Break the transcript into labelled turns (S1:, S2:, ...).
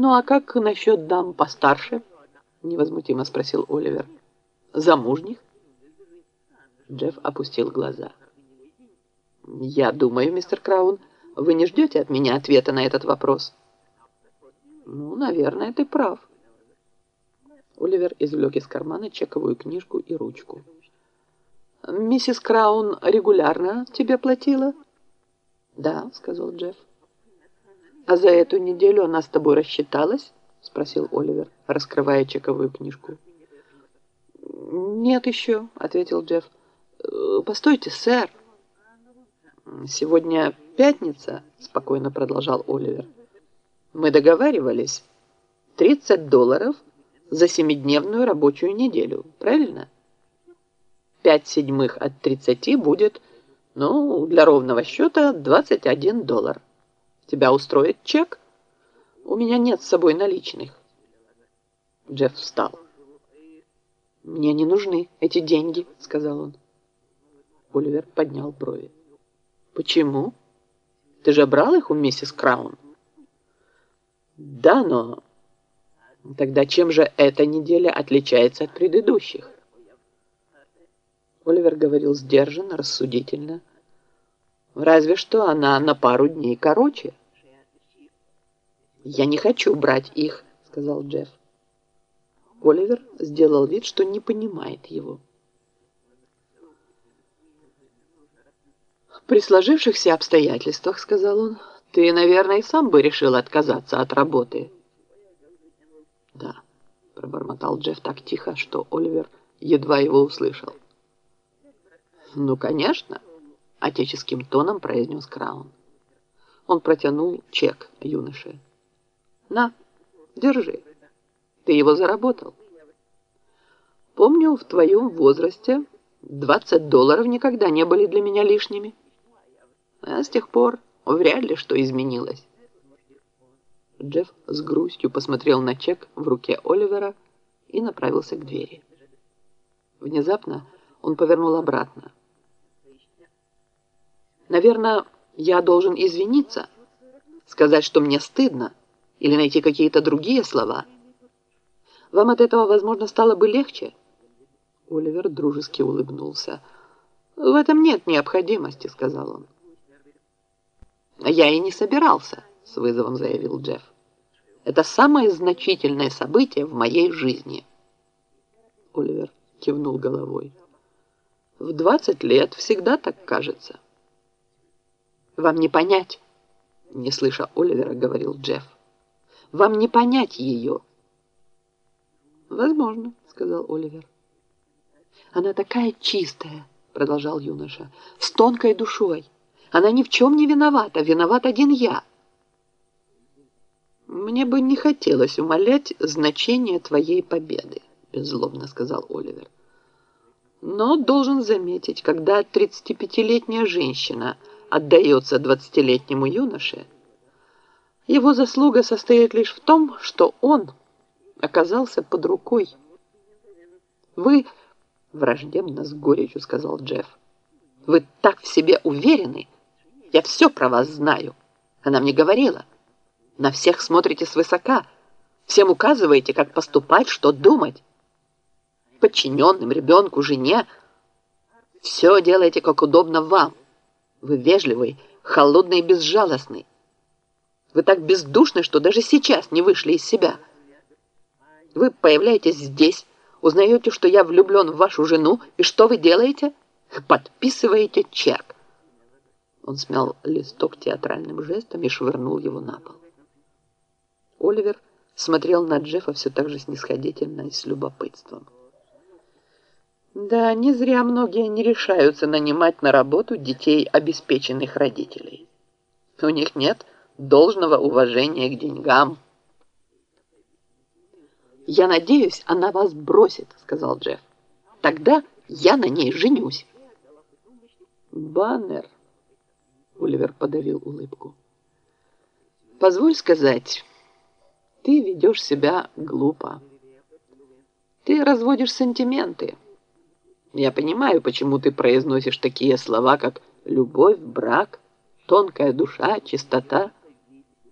S1: «Ну а как насчет дам постарше?» — невозмутимо спросил Оливер. «Замужних?» Джефф опустил глаза. «Я думаю, мистер Краун, вы не ждете от меня ответа на этот вопрос?» «Ну, наверное, ты прав». Оливер извлек из кармана чековую книжку и ручку. «Миссис Краун регулярно тебе платила?» «Да», — сказал Джефф. «А за эту неделю она с тобой рассчиталась?» — спросил Оливер, раскрывая чековую книжку. «Нет еще», — ответил Джефф. «Э, «Постойте, сэр». «Сегодня пятница», — спокойно продолжал Оливер. «Мы договаривались. 30 долларов за семидневную рабочую неделю, правильно? Пять седьмых от 30 будет, ну, для ровного счета 21 доллар». Тебя устроит чек? У меня нет с собой наличных. Джефф встал. «Мне не нужны эти деньги», — сказал он. Оливер поднял брови. «Почему? Ты же брал их у миссис Краун?» «Да, но...» «Тогда чем же эта неделя отличается от предыдущих?» Оливер говорил сдержанно, рассудительно. «Разве что она на пару дней короче». «Я не хочу брать их», — сказал Джефф. Оливер сделал вид, что не понимает его. «При сложившихся обстоятельствах, — сказал он, — ты, наверное, сам бы решил отказаться от работы». «Да», — пробормотал Джефф так тихо, что Оливер едва его услышал. «Ну, конечно», — отеческим тоном произнес Краун. Он протянул чек юноше. На, держи. Ты его заработал. Помню, в твоем возрасте 20 долларов никогда не были для меня лишними. А с тех пор вряд ли что изменилось. Джефф с грустью посмотрел на чек в руке Оливера и направился к двери. Внезапно он повернул обратно. «Наверное, я должен извиниться, сказать, что мне стыдно, или найти какие-то другие слова. Вам от этого, возможно, стало бы легче?» Оливер дружески улыбнулся. «В этом нет необходимости», — сказал он. «Я и не собирался», — с вызовом заявил Джефф. «Это самое значительное событие в моей жизни». Оливер кивнул головой. «В двадцать лет всегда так кажется». «Вам не понять», — не слыша Оливера, говорил Джефф. Вам не понять ее. Возможно, сказал Оливер. Она такая чистая, продолжал юноша, с тонкой душой. Она ни в чем не виновата, виноват один я. Мне бы не хотелось умалять значение твоей победы, беззлобно сказал Оливер. Но должен заметить, когда 35-летняя женщина отдается 20-летнему юноше, его заслуга состоит лишь в том, что он оказался под рукой. Вы, враждебно с горечью сказал Джефф, вы так в себе уверены. Я все про вас знаю. Она мне говорила. На всех смотрите свысока. Всем указываете, как поступать, что думать. Подчиненным, ребенку, жене. Все делаете, как удобно вам. Вы вежливый, холодный и безжалостный. Вы так бездушны, что даже сейчас не вышли из себя. Вы появляетесь здесь, узнаете, что я влюблен в вашу жену, и что вы делаете? Подписываете чек. Он смял листок театральным жестом и швырнул его на пол. Оливер смотрел на Джеффа все так же снисходительно и с любопытством. Да, не зря многие не решаются нанимать на работу детей обеспеченных родителей. У них нет должного уважения к деньгам. «Я надеюсь, она вас бросит», — сказал Джефф. «Тогда я на ней женюсь». «Баннер», — Оливер подавил улыбку. «Позволь сказать, ты ведешь себя глупо. Ты разводишь сантименты. Я понимаю, почему ты произносишь такие слова, как «любовь», «брак», «тонкая душа», «чистота».